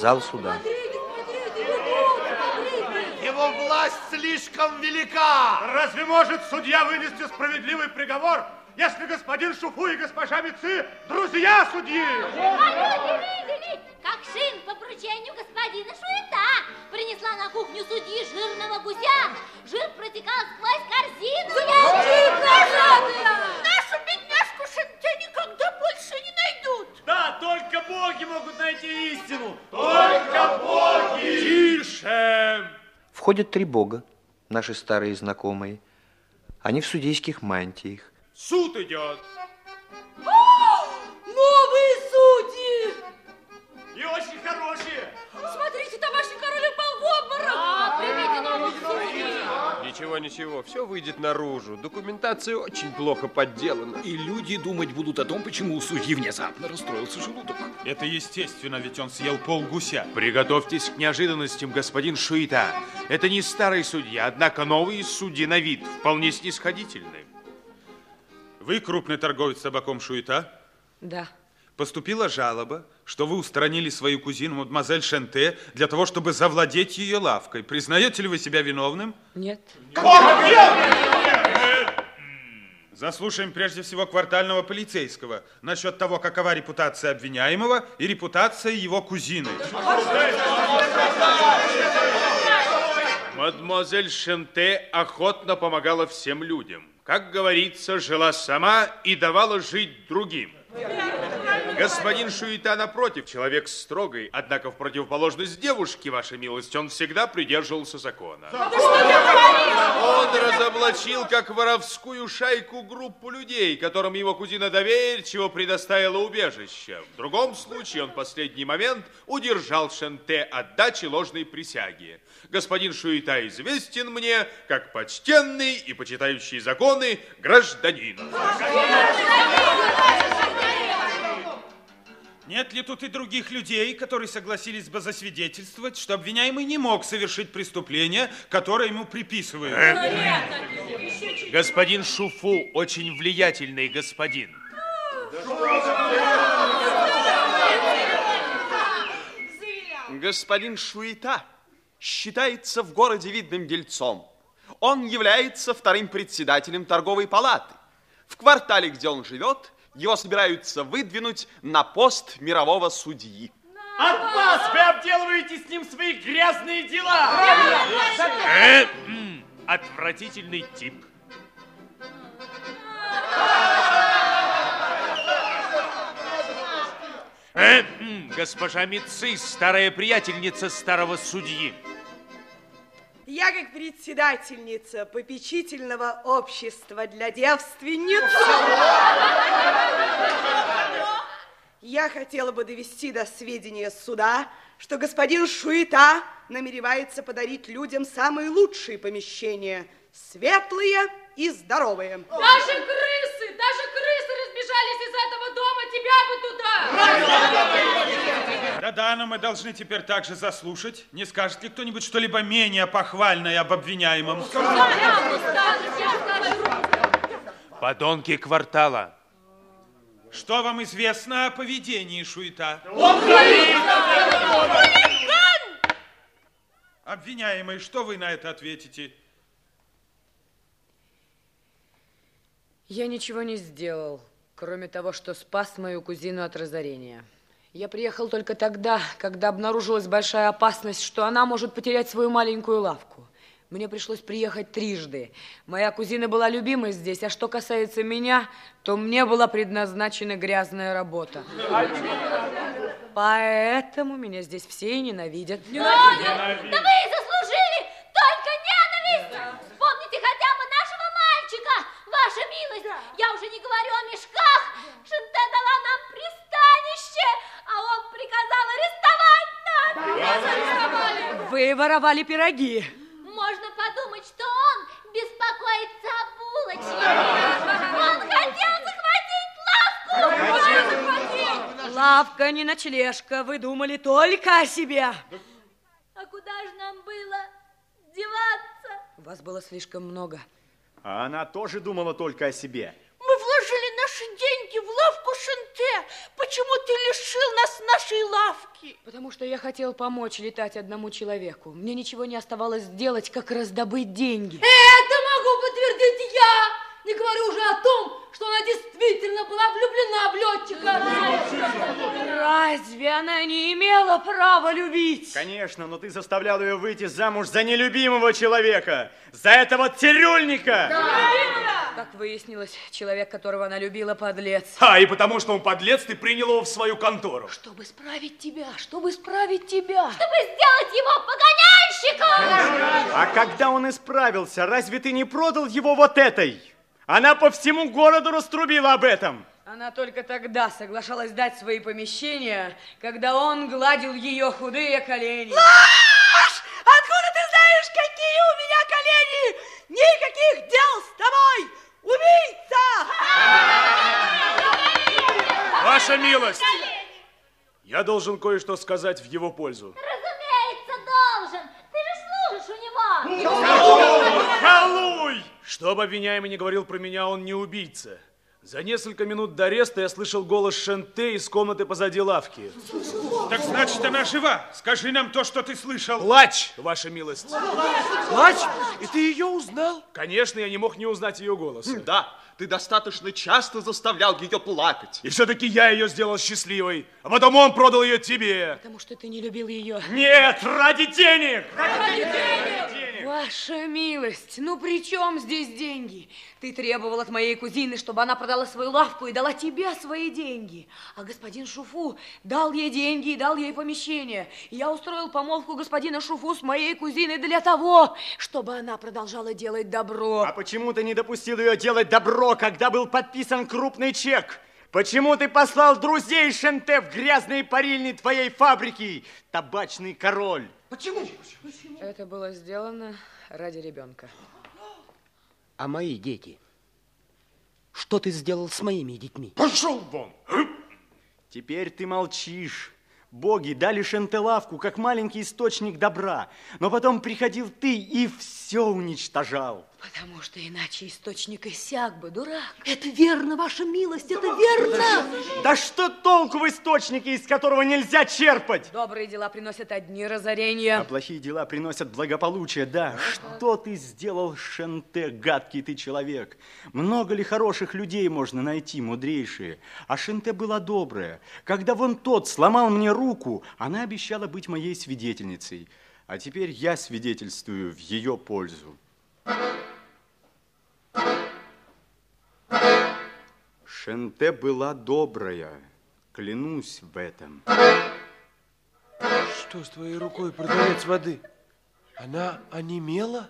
зал суда. Его власть слишком велика. Разве может судья вынести справедливый приговор, если господин Шуфу и госпожа Мицы друзья судьи? А люди видели, как Шин по поручению господина Шуета принесла на кухню судьи жирного гуся. Жир протекал сквозь корзину. Замолчи, боги могут найти истину. Только боги! Тише! Входят три бога, наши старые знакомые. Они в судейских мантиях. Суд идет. Новые судьи! Ничего, ничего, все выйдет наружу. Документация очень плохо подделана. И люди думать будут о том, почему у судьи внезапно расстроился желудок. Это естественно, ведь он съел пол гуся. Приготовьтесь к неожиданностям, господин Шуита. Это не старый судья, однако новый судьи на вид, вполне снисходительный. Вы крупный торговец табаком Шуита? Да. Поступила жалоба, что вы устранили свою кузину, мадемуазель Шенте, для того, чтобы завладеть ее лавкой. Признаете ли вы себя виновным? Нет. Заслушаем прежде всего квартального полицейского насчет того, какова репутация обвиняемого и репутация его кузины. Мадемуазель Шенте охотно помогала всем людям. Как говорится, жила сама и давала жить другим. Господин Шуита, напротив, человек строгий, однако в противоположность девушке, ваша милость, он всегда придерживался закона. Он разоблачил как воровскую шайку группу людей, которым его кузина доверчиво предоставила убежище. В другом случае он в последний момент удержал Шенте от дачи ложной присяги. Господин Шуита известен мне как почтенный и почитающий законы гражданин. Нет ли тут и других людей, которые согласились бы засвидетельствовать, что обвиняемый не мог совершить преступление, которое ему приписывают? Господин Шуфу очень влиятельный господин. Господин Шуита считается в городе видным дельцом. Он является вторым председателем торговой палаты. В квартале, где он живет, его собираются выдвинуть на пост мирового судьи. От вас вы обделываете с ним свои грязные дела. Э, Отвратительный тип. Э, Госпожа Митцы, старая приятельница старого судьи. Я, как председательница попечительного общества для девственниц, я хотела бы довести до сведения суда, что господин Шуита намеревается подарить людям самые лучшие помещения, светлые и здоровые. Даже крысы, даже крысы разбежались из этого дома, тебя бы туда. Да-да, но мы должны теперь также заслушать. Не скажет ли кто-нибудь что-либо менее похвальное об обвиняемом? Подонки квартала. Что вам известно о поведении Шуита? Обвиняемый, что вы на это ответите? Я ничего не сделал, кроме того, что спас мою кузину от разорения. Я приехал только тогда, когда обнаружилась большая опасность, что она может потерять свою маленькую лавку. Мне пришлось приехать трижды. Моя кузина была любимой здесь, а что касается меня, то мне была предназначена грязная работа. Поэтому меня здесь все и ненавидят. Да вы Вы воровали пироги. Можно подумать, что он беспокоится о булочнике. Он хотел захватить лавку. Лавка не ночлежка, вы думали только о себе. А куда же нам было деваться? Вас было слишком много. А она тоже думала только о себе. Мы наш наши деньги в лавку Шенте? Почему ты лишил нас нашей лавки? Потому что я хотел помочь летать одному человеку. Мне ничего не оставалось сделать, как раздобыть деньги. Это могу подтвердить я! Не говорю уже о том, она действительно была влюблена в летчика. Разве она не имела права любить? Конечно, но ты заставлял ее выйти замуж за нелюбимого человека, за этого цирюльника. Как выяснилось, человек, которого она любила, подлец. А, и потому что он подлец, ты принял его в свою контору. Чтобы исправить тебя, чтобы исправить тебя. Чтобы сделать его погоняльщиком. А когда он исправился, разве ты не продал его вот этой? Она по всему городу раструбила об этом. Она только тогда соглашалась дать свои помещения, когда он гладил ее худые колени. Ложь! Откуда ты знаешь, какие у меня колени? Никаких дел с тобой! Убийца! Ваша милость! Я должен кое-что сказать в его пользу. Разумеется, должен. Ты же служишь у него. Халуй! Что бы обвиняемый не говорил про меня, он не убийца. За несколько минут до ареста я слышал голос Шенте из комнаты позади лавки. Так значит, она жива. Скажи нам то, что ты слышал. Плач, ваша милость. Плач? И ты ее узнал? Конечно, я не мог не узнать ее голос. Да, ты достаточно часто заставлял ее плакать. И все-таки я ее сделал счастливой, а потом он продал ее тебе. Потому что ты не любил ее. Нет, ради денег! Ради денег! Ваша милость, ну при чем здесь деньги? Ты требовал от моей кузины, чтобы она продала свою лавку и дала тебе свои деньги. А господин Шуфу дал ей деньги и дал ей помещение. Я устроил помолвку господина Шуфу с моей кузиной для того, чтобы она продолжала делать добро. А почему ты не допустил ее делать добро, когда был подписан крупный чек? Почему ты послал друзей Шенте в грязные парильни твоей фабрики, табачный король? Почему? Это было сделано ради ребенка. А мои дети? Что ты сделал с моими детьми? Пошел вон! Теперь ты молчишь. Боги дали Шентелавку как маленький источник добра, но потом приходил ты и все уничтожал. Потому что иначе источник иссяк бы, дурак. Это верно, ваша милость, это верно. Да что толку в источнике, из которого нельзя черпать? Добрые дела приносят одни разорения. А плохие дела приносят благополучие, да. Что ты сделал, Шенте, гадкий ты человек? Много ли хороших людей можно найти, мудрейшие? А Шенте была добрая. Когда вон тот сломал мне руку, она обещала быть моей свидетельницей. А теперь я свидетельствую в ее пользу. Шенте была добрая, клянусь в этом. Что с твоей рукой, продавец воды? Она онемела?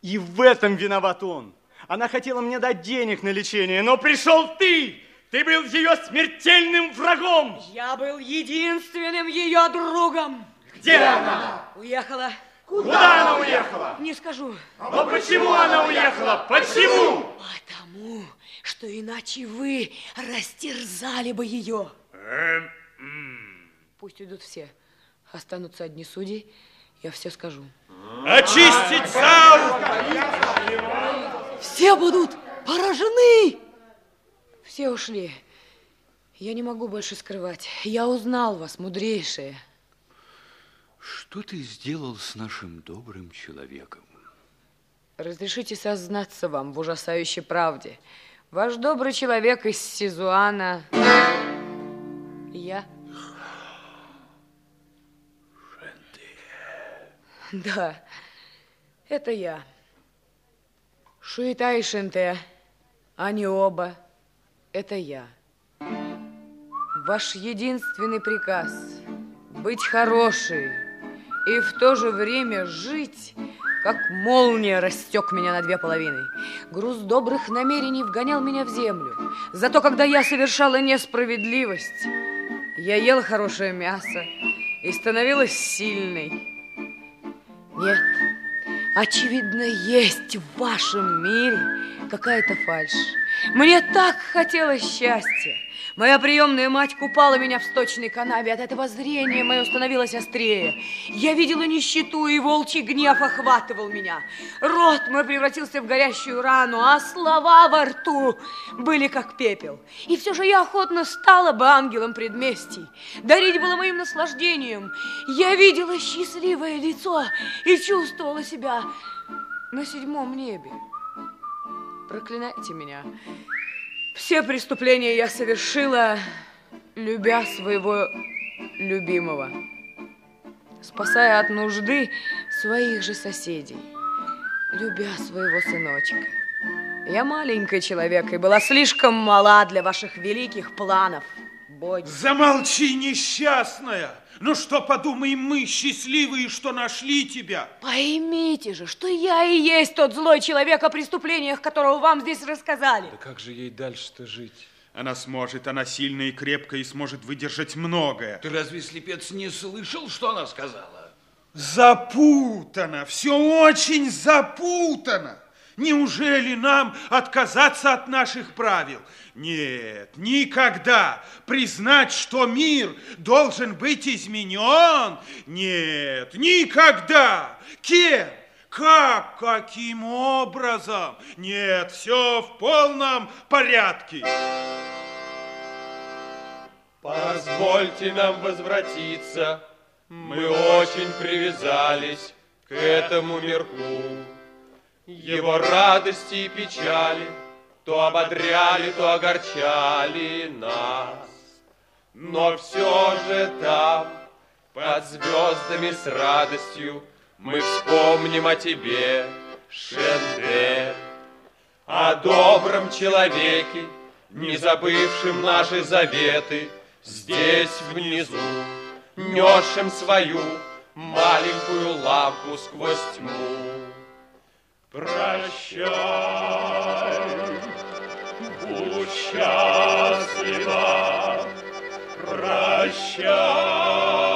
И в этом виноват он. Она хотела мне дать денег на лечение, но пришел ты! Ты был ее смертельным врагом! Я был единственным ее другом. Где она? Уехала. Куда она уехала? Не скажу. Но почему она уехала? Почему? Потому, что иначе вы растерзали бы ее. Пусть уйдут все. Останутся одни судьи. Я все скажу. Очистить зал! Все будут поражены. Все ушли. Я не могу больше скрывать. Я узнал вас, мудрейшие. Что ты сделал с нашим добрым человеком? Разрешите сознаться вам в ужасающей правде. Ваш добрый человек из Сизуана... Я... Да, это я. Шуита и Шенте, они оба, это я. Ваш единственный приказ – быть хорошей и в то же время жить, как молния растек меня на две половины. Груз добрых намерений вгонял меня в землю. Зато когда я совершала несправедливость, я ела хорошее мясо и становилась сильной. Нет, очевидно, есть в вашем мире какая-то фальшь. Мне так хотелось счастья. Моя приемная мать купала меня в сточной канаве. От этого зрение мое становилось острее. Я видела нищету, и волчий гнев охватывал меня. Рот мой превратился в горящую рану, а слова во рту были как пепел. И все же я охотно стала бы ангелом предместий. Дарить было моим наслаждением. Я видела счастливое лицо и чувствовала себя на седьмом небе. Проклинайте меня. Все преступления я совершила, любя своего любимого, спасая от нужды своих же соседей, любя своего сыночка. Я маленький человек и была слишком мала для ваших великих планов, боги. Замолчи, несчастная! Ну что подумаем мы, счастливые, что нашли тебя? Поймите же, что я и есть тот злой человек, о преступлениях которого вам здесь рассказали. Да как же ей дальше-то жить? Она сможет, она сильная и крепкая и сможет выдержать многое. Ты разве, слепец, не слышал, что она сказала? Запутано, все очень запутано. Неужели нам отказаться от наших правил? Нет, никогда. Признать, что мир должен быть изменен? Нет, никогда. Кем? Как? Каким образом? Нет, все в полном порядке. Позвольте нам возвратиться. Мы очень привязались к этому мирку. Его радости и печали то ободряли, то огорчали нас. Но все же там, под звездами с радостью, мы вспомним о тебе, Шенде, о добром человеке, не забывшим наши заветы, здесь внизу, несшим свою маленькую лампу сквозь тьму. Прощай, будь счастлива, прощай.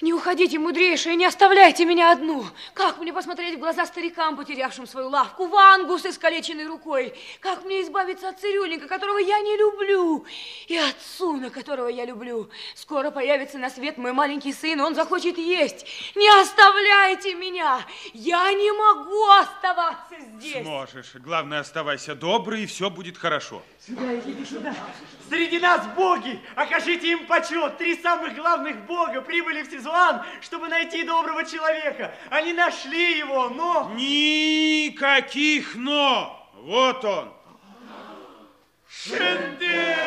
Не уходите, мудрейшие, не оставляйте меня одну. Как мне посмотреть в глаза старикам, потерявшим свою лавку, Вангу с искалеченной рукой? Как мне избавиться от цирюльника, которого я не люблю, и от сына, которого я люблю? Скоро появится на свет мой маленький сын, он захочет есть. Не оставляйте меня, я не могу оставаться здесь. Сможешь. Главное, оставайся добрый, и все будет хорошо. Сюда, идите сюда. Среди нас боги. Окажите им почет. Три самых главных бога прибыли в Сизуан, чтобы найти доброго человека. Они нашли его, но... Никаких но. Вот он. Шенде!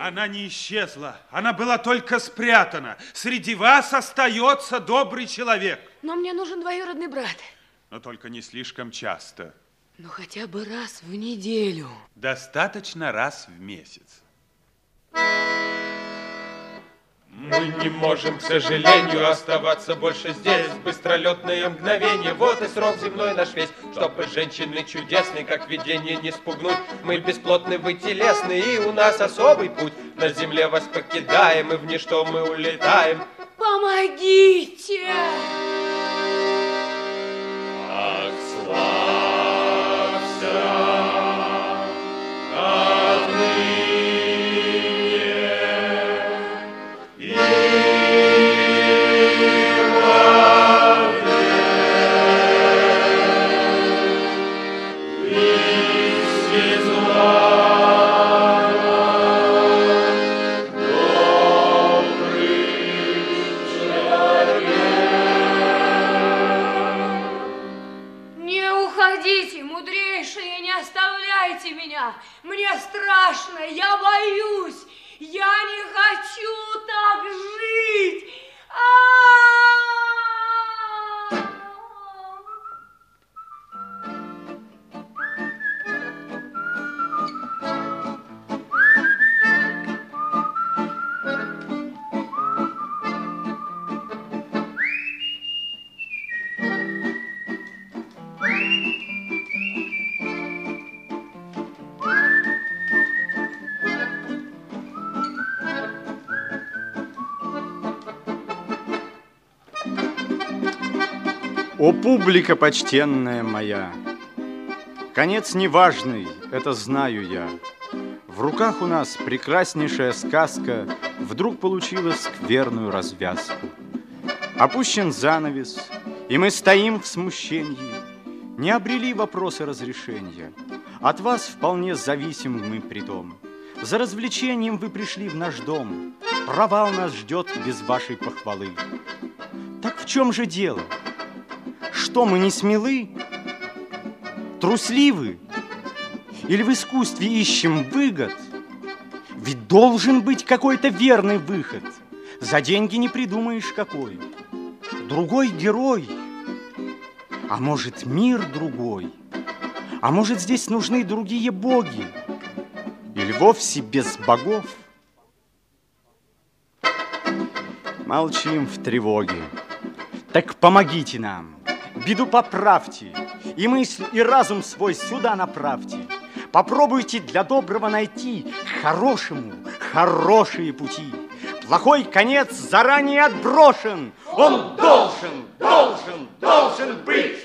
Она не исчезла. Она была только спрятана. Среди вас остается добрый человек. Но мне нужен двоюродный брат. Но только не слишком часто. Ну, хотя бы раз в неделю. Достаточно раз в месяц. Мы не можем, к сожалению, оставаться больше здесь. Быстролетное мгновение, вот и срок земной наш весь. Чтоб женщины чудесные, как видение не спугнуть. Мы бесплотны, вы телесны, и у нас особый путь. На земле вас покидаем, и в ничто мы улетаем. Помогите! Ах, оставляйте меня. Мне страшно, я боюсь. Я не хочу так жить. А! О, публика почтенная моя! Конец неважный, это знаю я. В руках у нас прекраснейшая сказка вдруг получила скверную развязку. Опущен занавес, и мы стоим в смущении, не обрели вопросы разрешения. От вас вполне зависим мы при том. За развлечением вы пришли в наш дом. Провал нас ждет без вашей похвалы. Так в чем же дело? Что, мы не смелы? Трусливы? Или в искусстве ищем выгод? Ведь должен быть какой-то верный выход. За деньги не придумаешь какой. Другой герой. А может, мир другой? А может, здесь нужны другие боги? Или вовсе без богов? Молчим в тревоге. Так помогите нам, беду поправьте, и мысль, и разум свой сюда направьте. Попробуйте для доброго найти хорошему хорошие пути. Плохой конец заранее отброшен. Он должен, должен, должен быть.